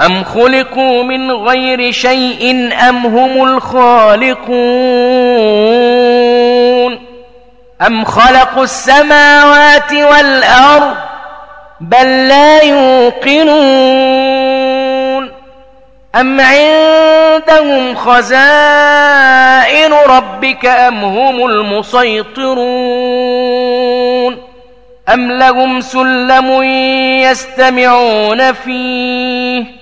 ام خلقوا من غير شيء ام هم الخالقون ام خلقوا السماوات والارض بل لا يوقنون ام عندهم خزائن ربك ام هم المسيطرون ام لهم سلم يستمعون فيه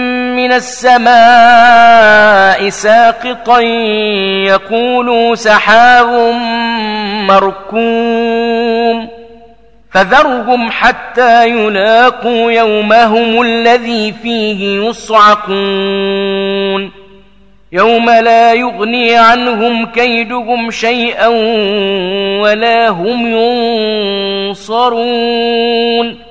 من السماء ساقطا يقول سحاب مركوم فذرهم حتى يلاقوا يومهم الذي فيه يصعقون يوم لا يغني عنهم كيدهم شيئا ولا هم ينصرون